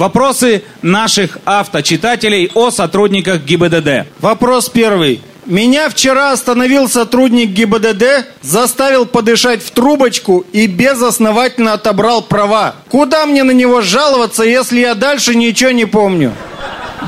Вопросы наших авточитателей о сотрудниках ГИБДД. Вопрос первый. Меня вчера остановил сотрудник ГИБДД, заставил подышать в трубочку и безосновательно отобрал права. Куда мне на него жаловаться, если я дальше ничего не помню?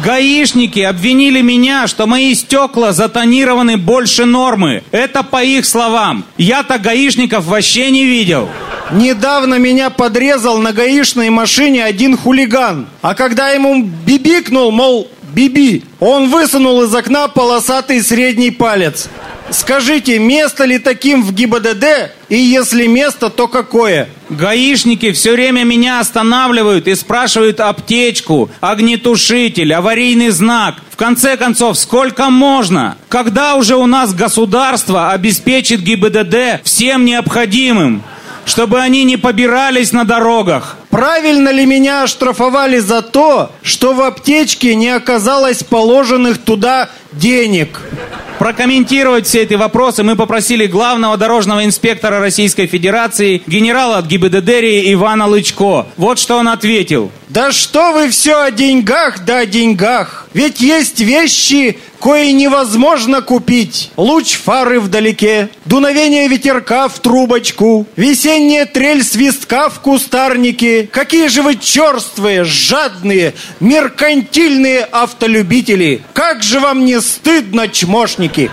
Гаишники обвинили меня, что мои стекла затонированы больше нормы. Это по их словам. Я-то гаишников вообще не видел. Недавно меня подрезал на гаишной машине один хулиган. А когда ему бибикнул, мол, биби, он высунул из окна полосатый средний палец. Скажите, место ли таким в ГИБДД? И если место, то какое? Гаишники все время меня останавливают и спрашивают аптечку, огнетушитель, аварийный знак. В конце концов, сколько можно? Когда уже у нас государство обеспечит ГИБДД всем необходимым? Чтобы они не побирались на дорогах. Правильно ли меня оштрафовали за то, что в аптечке не оказалось положенных туда денег? Прокомментировать все эти вопросы мы попросили главного дорожного инспектора Российской Федерации, генерала от ГИБДД Ивана Лычко. Вот что он ответил. Да что вы все о деньгах да о деньгах. Ведь есть вещи, кое невозможно купить. Луч фары вдалеке, дуновение ветерка в трубочку, весенняя трель свистка в кустарнике. Какие же вы черствые, жадные, меркантильные автолюбители. Как же вам не стыдно, чмошники?